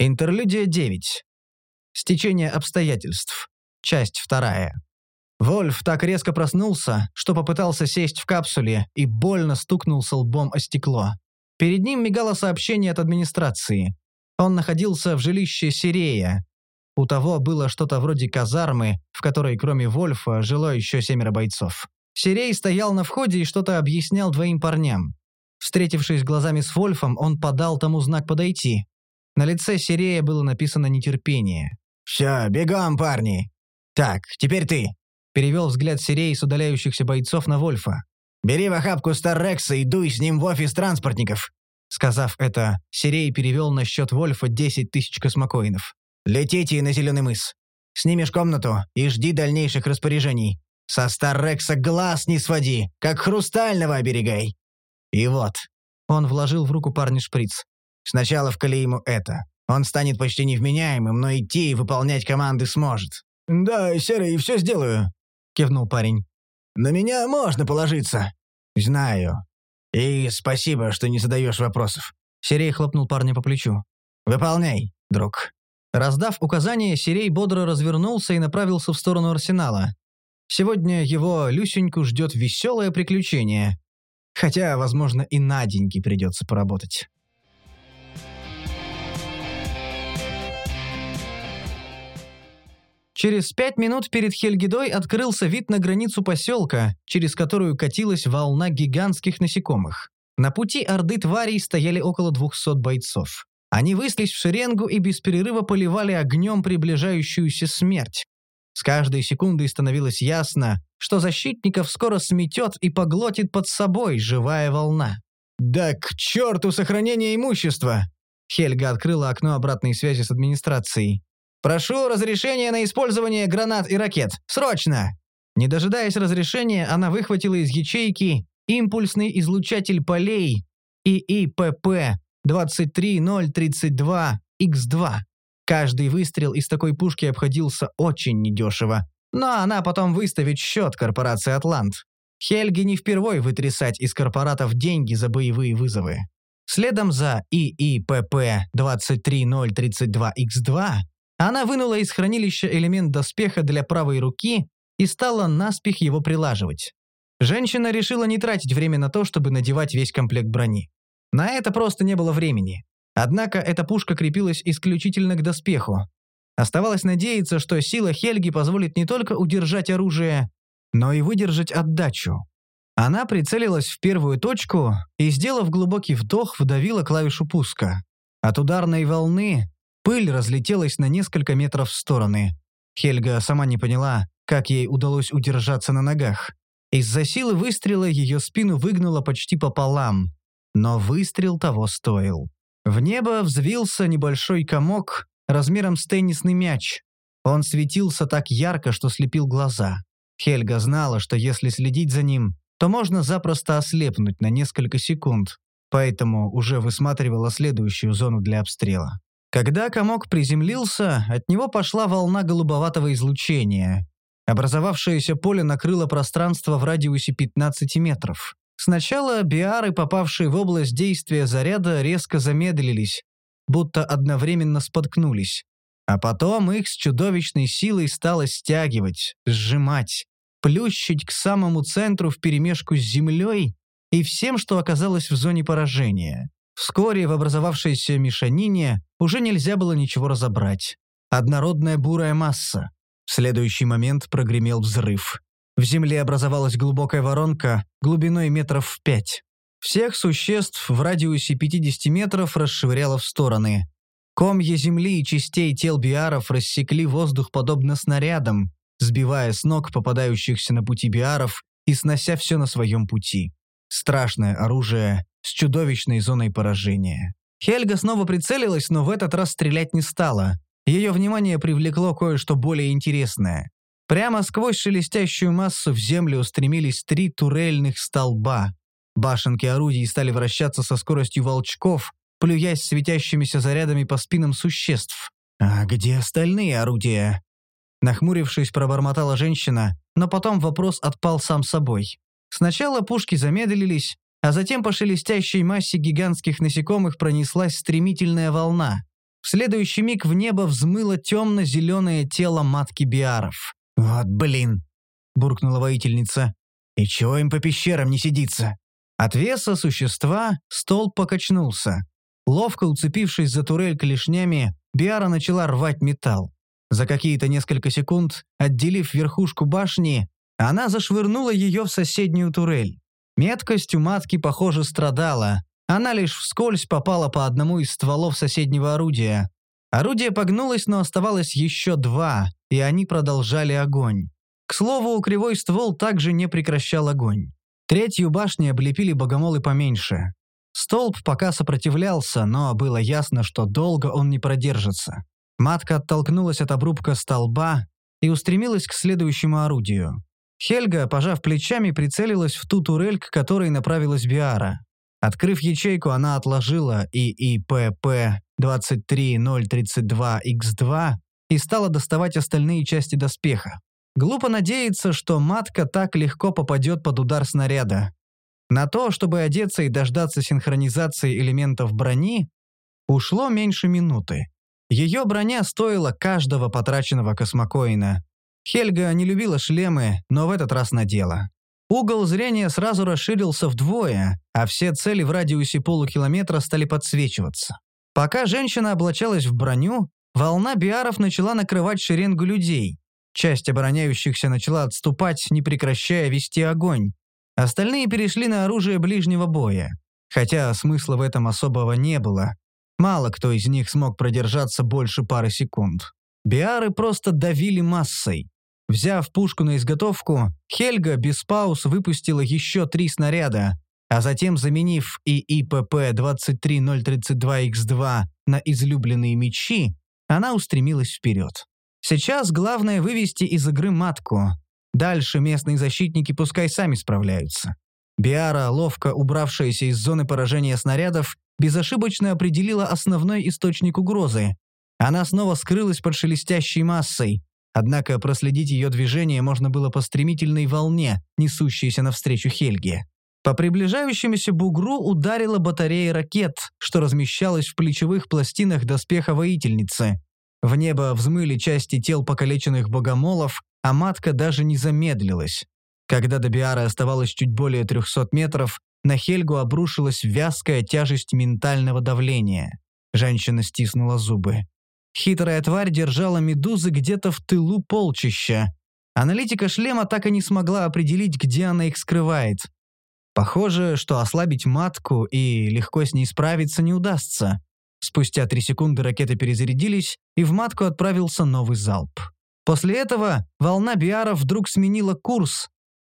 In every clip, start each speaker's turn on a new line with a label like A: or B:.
A: Интерлюдия 9. Стечение обстоятельств. Часть вторая. Вольф так резко проснулся, что попытался сесть в капсуле и больно стукнулся лбом о стекло. Перед ним мигало сообщение от администрации. Он находился в жилище Сирея. У того было что-то вроде казармы, в которой кроме Вольфа жило еще семеро бойцов. Сирей стоял на входе и что-то объяснял двоим парням. Встретившись глазами с Вольфом, он подал тому знак подойти. На лице Сирея было написано нетерпение.
B: «Все, бегом, парни! Так, теперь ты!»
A: Перевел взгляд Сирей с удаляющихся бойцов на Вольфа.
B: «Бери в охапку Старрекса и дуй с ним в офис транспортников!»
A: Сказав это, Сирей перевел на счет Вольфа 10 тысяч космокоинов.
B: «Летите на Зеленый мыс. Снимешь комнату и жди дальнейших распоряжений. Со Старрекса глаз не своди, как хрустального оберегай. И вот».
A: Он вложил в руку парня шприц.
B: Сначала вкали ему это. Он станет почти невменяемым, но идти и выполнять команды сможет». «Да, Серый, все сделаю», — кивнул парень. «На меня можно положиться». «Знаю. И спасибо, что не задаешь вопросов».
A: Серей хлопнул парня по плечу.
B: «Выполняй, друг».
A: Раздав указание, Серей бодро развернулся и направился в сторону арсенала. Сегодня его Люсеньку ждет веселое приключение. Хотя, возможно, и Наденьке придется поработать. Через пять минут перед Хельгидой открылся вид на границу поселка, через которую катилась волна гигантских насекомых. На пути орды тварей стояли около двухсот бойцов. Они выслись в шеренгу и без перерыва поливали огнем приближающуюся смерть. С каждой секундой становилось ясно, что защитников скоро сметет и поглотит под собой живая волна.
B: «Да к черту сохранение имущества!»
A: Хельга открыла окно обратной связи с администрацией.
B: Прошу разрешения на использование гранат и ракет. Срочно!»
A: Не дожидаясь разрешения, она выхватила из ячейки импульсный излучатель полей ИИПП 23032X2. Каждый выстрел из такой пушки обходился очень недешево. Но она потом выставит счет корпорации «Атлант». Хельге не впервой вытрясать из корпоратов деньги за боевые вызовы. Следом за ИИПП 23032X2 она вынула из хранилища элемент доспеха для правой руки и стала наспех его прилаживать. Женщина решила не тратить время на то, чтобы надевать весь комплект брони. На это просто не было времени. Однако эта пушка крепилась исключительно к доспеху. Оставалось надеяться, что сила Хельги позволит не только удержать оружие, но и выдержать отдачу. Она прицелилась в первую точку и, сделав глубокий вдох, вдавила клавишу пуска. От ударной волны Пыль разлетелась на несколько метров в стороны. Хельга сама не поняла, как ей удалось удержаться на ногах. Из-за силы выстрела ее спину выгнуло почти пополам. Но выстрел того стоил. В небо взвился небольшой комок размером с теннисный мяч. Он светился так ярко, что слепил глаза. Хельга знала, что если следить за ним, то можно запросто ослепнуть на несколько секунд, поэтому уже высматривала следующую зону для обстрела. Когда комок приземлился, от него пошла волна голубоватого излучения. Образовавшееся поле накрыло пространство в радиусе 15 метров. Сначала биары, попавшие в область действия заряда, резко замедлились, будто одновременно споткнулись. А потом их с чудовищной силой стало стягивать, сжимать, плющить к самому центру вперемешку с землей и всем, что оказалось в зоне поражения. Вскоре в образовавшейся мешанине уже нельзя было ничего разобрать. Однородная бурая масса. В следующий момент прогремел взрыв. В земле образовалась глубокая воронка глубиной метров в пять. Всех существ в радиусе 50 метров расшвыряло в стороны. Комья земли и частей тел биаров рассекли воздух подобно снарядам, сбивая с ног попадающихся на пути биаров и снося все на своем пути. Страшное оружие с чудовищной зоной поражения. Хельга снова прицелилась, но в этот раз стрелять не стала. Ее внимание привлекло кое-что более интересное. Прямо сквозь шелестящую массу в землю устремились три турельных столба. Башенки орудий стали вращаться со скоростью волчков, плюясь светящимися зарядами по спинам существ. «А где остальные орудия?» Нахмурившись, пробормотала женщина, но потом вопрос отпал сам собой. Сначала пушки замедлились, а затем по шелестящей массе гигантских насекомых пронеслась стремительная волна. В следующий миг в небо взмыло темно-зеленое тело матки Биаров.
B: «Вот блин!» — буркнула воительница. «И чего им по пещерам не сидится?»
A: От веса существа столб покачнулся. Ловко уцепившись за турель клешнями, Биара начала рвать металл. За какие-то несколько секунд, отделив верхушку башни, она зашвырнула ее в соседнюю турель. Меткость у матки, похоже, страдала. Она лишь вскользь попала по одному из стволов соседнего орудия. Орудие погнулось, но оставалось еще два, и они продолжали огонь. К слову, кривой ствол также не прекращал огонь. Третью башню облепили богомолы поменьше. Столб пока сопротивлялся, но было ясно, что долго он не продержится. Матка оттолкнулась от обрубка столба и устремилась к следующему орудию. Хельга, пожав плечами, прицелилась в ту турель, к которой направилась Биара. Открыв ячейку, она отложила ИИПП 23032X2 и стала доставать остальные части доспеха. Глупо надеяться, что матка так легко попадет под удар снаряда. На то, чтобы одеться и дождаться синхронизации элементов брони, ушло меньше минуты. Ее броня стоила каждого потраченного космокоина. Хельга не любила шлемы, но в этот раз надела. Угол зрения сразу расширился вдвое, а все цели в радиусе полукилометра стали подсвечиваться. Пока женщина облачалась в броню, волна биаров начала накрывать шеренгу людей. Часть обороняющихся начала отступать, не прекращая вести огонь. Остальные перешли на оружие ближнего боя. Хотя смысла в этом особого не было. Мало кто из них смог продержаться больше пары секунд. Биары просто давили массой. Взяв пушку на изготовку, Хельга без пауз выпустила еще три снаряда, а затем, заменив ИИПП-23032Х2 на излюбленные мечи, она устремилась вперед. Сейчас главное вывести из игры матку. Дальше местные защитники пускай сами справляются. Биара, ловко убравшаяся из зоны поражения снарядов, безошибочно определила основной источник угрозы. Она снова скрылась под шелестящей массой, Однако проследить ее движение можно было по стремительной волне, несущейся навстречу Хельге. По приближающемуся бугру ударила батарея ракет, что размещалась в плечевых пластинах доспеха воительницы. В небо взмыли части тел покалеченных богомолов, а матка даже не замедлилась. Когда до Биары оставалось чуть более 300 метров, на Хельгу обрушилась вязкая тяжесть ментального давления. Женщина стиснула зубы. Хитрая тварь держала медузы где-то в тылу полчища. Аналитика шлема так и не смогла определить, где она их скрывает. Похоже, что ослабить матку и легко с ней справиться не удастся. Спустя три секунды ракеты перезарядились, и в матку отправился новый залп. После этого волна Биара вдруг сменила курс,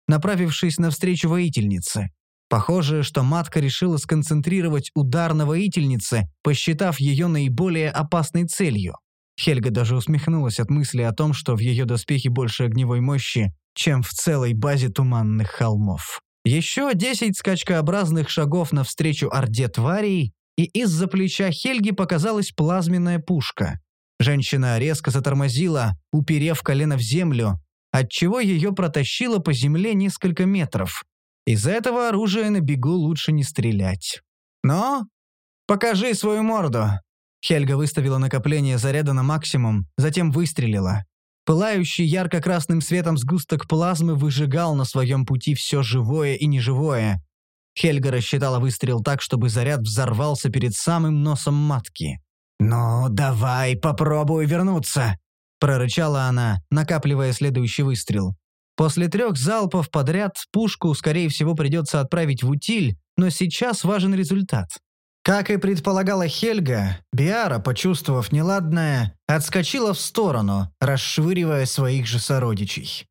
A: направившись навстречу воительнице. Похоже, что матка решила сконцентрировать удар на воительнице, посчитав ее наиболее опасной целью. Хельга даже усмехнулась от мысли о том, что в ее доспехе больше огневой мощи, чем в целой базе туманных холмов. Еще десять скачкообразных шагов навстречу орде тварей, и из-за плеча Хельги показалась плазменная пушка. Женщина резко затормозила, уперев колено в землю, отчего ее протащило по земле несколько метров. Из этого оружия на бегу лучше не стрелять. Но покажи свою морду!» Хельга выставила накопление заряда на максимум, затем выстрелила. Пылающий ярко-красным светом сгусток плазмы выжигал на своем пути все живое и неживое. Хельга рассчитала выстрел так, чтобы заряд взорвался перед самым носом матки. «Ну, давай, попробуй вернуться!» – прорычала она, накапливая следующий выстрел. После трех залпов подряд пушку, скорее всего, придется отправить в утиль, но сейчас важен результат. Как и предполагала Хельга, Биара, почувствовав неладное, отскочила в сторону, расшвыривая своих же сородичей.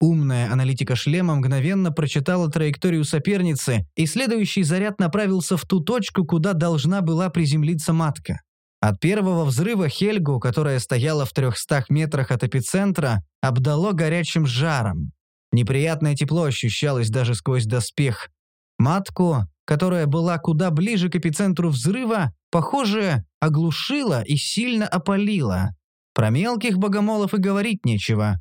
A: Умная аналитика шлема мгновенно прочитала траекторию соперницы, и следующий заряд направился в ту точку, куда должна была приземлиться матка. От первого взрыва Хельгу, которая стояла в трехстах метрах от эпицентра, обдало горячим жаром. Неприятное тепло ощущалось даже сквозь доспех. Матку, которая была куда ближе к эпицентру взрыва, похоже, оглушила и сильно опалила. Про мелких богомолов и говорить нечего.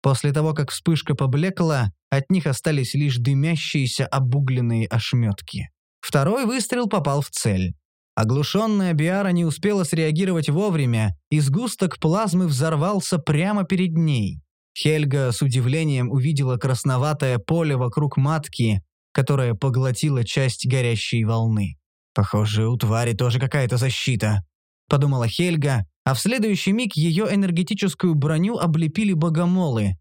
A: После того, как вспышка поблекла, от них остались лишь дымящиеся обугленные ошметки. Второй выстрел попал в цель. Оглушенная Биара не успела среагировать вовремя, и сгусток плазмы взорвался прямо перед ней. Хельга с удивлением увидела красноватое поле вокруг матки, которое поглотило часть горящей волны. «Похоже, у твари тоже какая-то защита», — подумала Хельга, а в следующий миг ее энергетическую броню облепили богомолы.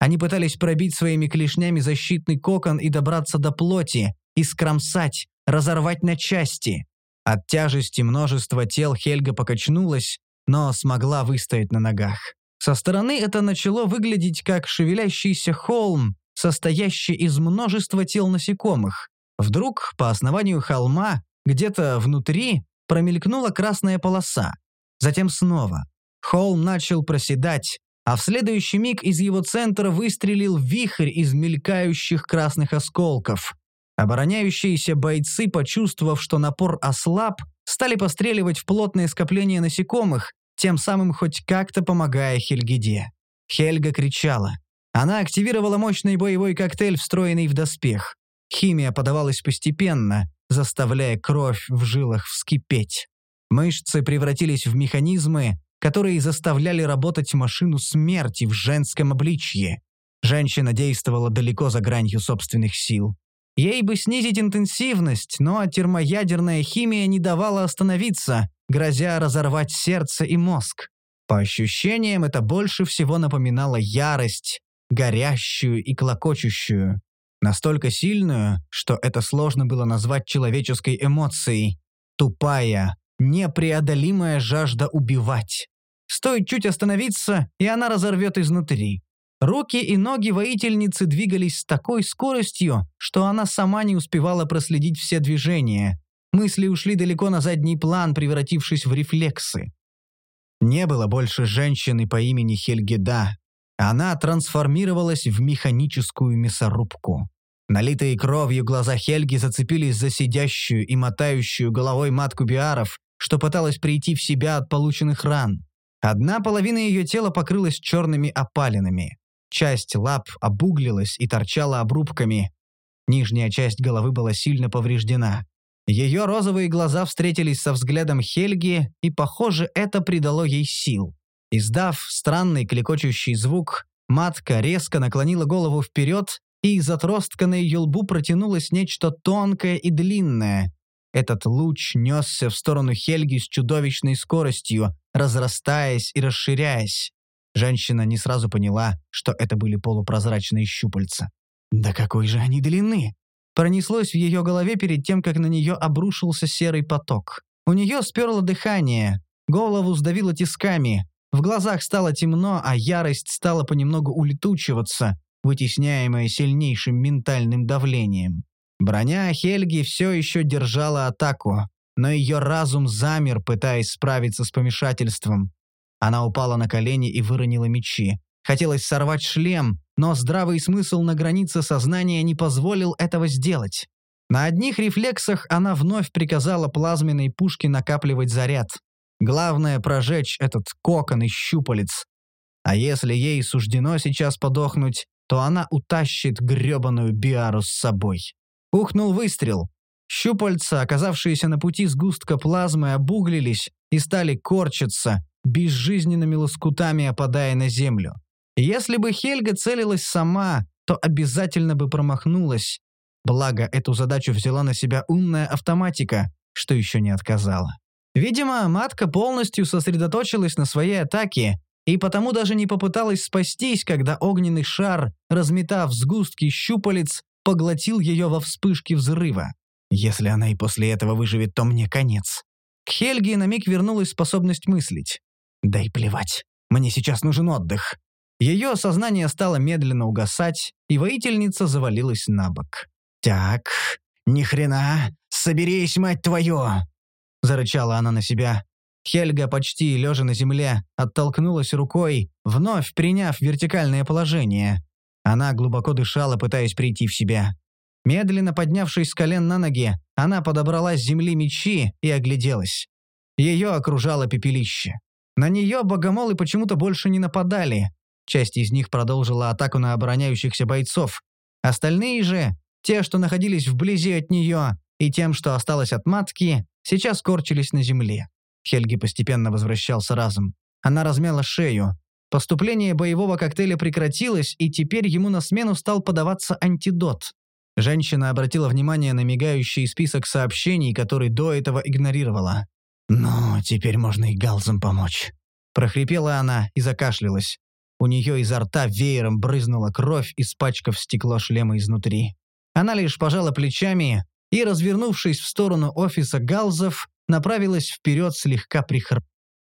A: Они пытались пробить своими клешнями защитный кокон и добраться до плоти, искромсать, разорвать на части. От тяжести множества тел Хельга покачнулась, но смогла выстоять на ногах. Со стороны это начало выглядеть как шевелящийся холм, состоящий из множества тел насекомых. Вдруг по основанию холма, где-то внутри, промелькнула красная полоса. Затем снова. Холм начал проседать, а в следующий миг из его центра выстрелил вихрь из мелькающих красных осколков. Обороняющиеся бойцы, почувствовав, что напор ослаб, стали постреливать в плотное скопление насекомых, тем самым хоть как-то помогая Хельгиде. Хельга кричала. Она активировала мощный боевой коктейль, встроенный в доспех. Химия подавалась постепенно, заставляя кровь в жилах вскипеть. Мышцы превратились в механизмы, которые заставляли работать машину смерти в женском обличье. Женщина действовала далеко за гранью собственных сил. Ей бы снизить интенсивность, но термоядерная химия не давала остановиться, грозя разорвать сердце и мозг. По ощущениям, это больше всего напоминало ярость, горящую и клокочущую. Настолько сильную, что это сложно было назвать человеческой эмоцией. Тупая, непреодолимая жажда убивать. Стоит чуть остановиться, и она разорвет изнутри. Руки и ноги воительницы двигались с такой скоростью, что она сама не успевала проследить все движения. Мысли ушли далеко на задний план, превратившись в рефлексы. Не было больше женщины по имени Хельгеда. Она трансформировалась в механическую мясорубку. Налитые кровью глаза Хельги зацепились за сидящую и мотающую головой матку Биаров, что пыталась прийти в себя от полученных ран. Одна половина ее тела покрылась черными опалинами. Часть лап обуглилась и торчала обрубками. Нижняя часть головы была сильно повреждена. Ее розовые глаза встретились со взглядом Хельги, и, похоже, это придало ей сил. Издав странный клекочущий звук, матка резко наклонила голову вперед, и из отростка на ее лбу протянулось нечто тонкое и длинное. Этот луч несся в сторону Хельги с чудовищной скоростью, разрастаясь и расширяясь. Женщина не сразу поняла, что это были полупрозрачные щупальца. «Да какой же они длины!» Пронеслось в ее голове перед тем, как на нее обрушился серый поток. У нее сперло дыхание, голову сдавило тисками, в глазах стало темно, а ярость стала понемногу улетучиваться, вытесняемая сильнейшим ментальным давлением. Броня Хельги все еще держала атаку, но ее разум замер, пытаясь справиться с помешательством. Она упала на колени и выронила мечи. Хотелось сорвать шлем, но здравый смысл на границе сознания не позволил этого сделать. На одних рефлексах она вновь приказала плазменной пушке накапливать заряд. Главное – прожечь этот кокон из щупалец. А если ей суждено сейчас подохнуть, то она утащит грёбаную Биару с собой. Ухнул выстрел. Щупальца, оказавшиеся на пути сгустка плазмы, обуглились и стали корчиться, безжизненными лоскутами опадая на землю. Если бы Хельга целилась сама, то обязательно бы промахнулась. Благо, эту задачу взяла на себя умная автоматика, что еще не отказала. Видимо, матка полностью сосредоточилась на своей атаке и потому даже не попыталась спастись, когда огненный шар, разметав сгустки щупалец, поглотил ее во вспышке взрыва. Если она и после этого выживет, то мне конец. К Хельге на миг вернулась способность мыслить. Да и плевать. Мне сейчас нужен отдых. Ее сознание стало медленно угасать, и воительница завалилась на бок. «Так, ни хрена, соберись, мать твою!» Зарычала она на себя. Хельга, почти лежа на земле, оттолкнулась рукой, вновь приняв вертикальное положение. Она глубоко дышала, пытаясь прийти в себя. Медленно поднявшись с колен на ноги, она подобрала с земли мечи и огляделась. Ее окружало пепелище. На нее богомолы почему-то больше не нападали. Часть из них продолжила атаку на обороняющихся бойцов. Остальные же, те, что находились вблизи от нее, и тем, что осталось от матки, сейчас корчились на земле. Хельги постепенно возвращался разум. Она размяла шею. Поступление боевого коктейля прекратилось, и теперь ему на смену стал подаваться антидот. Женщина обратила внимание на мигающий список сообщений, который до этого игнорировала.
B: «Ну, теперь можно и галзам помочь».
A: Прохрипела она и закашлялась. У нее изо рта веером брызнула кровь, испачкав стекло шлема изнутри. Она лишь пожала плечами и, развернувшись в сторону офиса галзов, направилась вперед слегка прихрап.